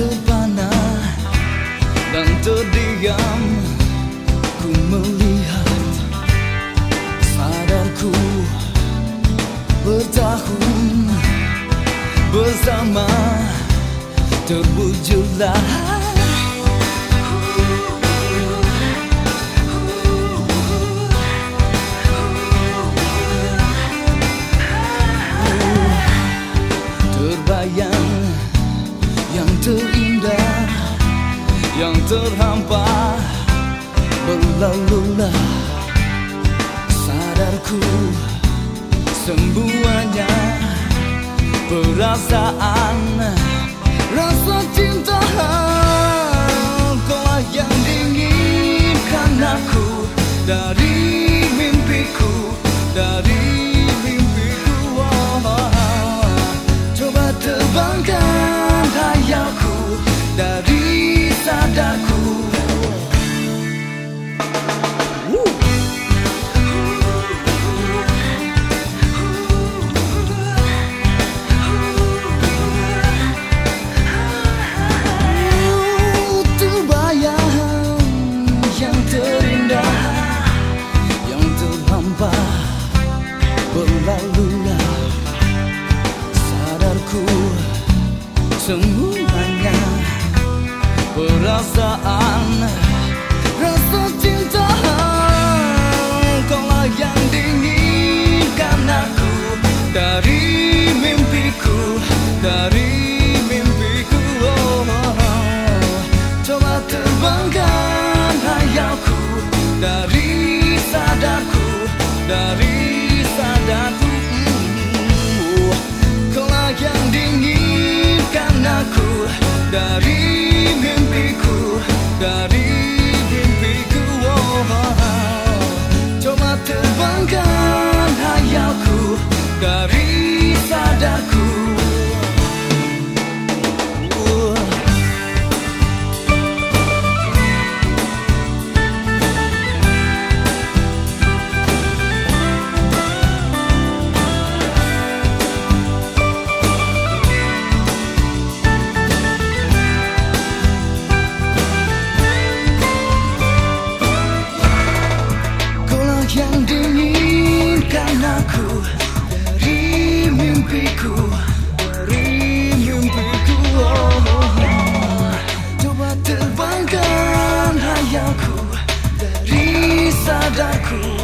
terpana dan terdiam ku melihat sadarku bertahun bersama terbujurlah. terhampa Berlalu lah Sadarku Semuanya Perasaan Rasa cinta Kau yang diinginkan aku Dari sekitarku Semuanya perasaan vida. Berikan aku Beri mimpiku dari mimpiku oh, oh, oh. Coba terbangkan hayalku Dari sadarku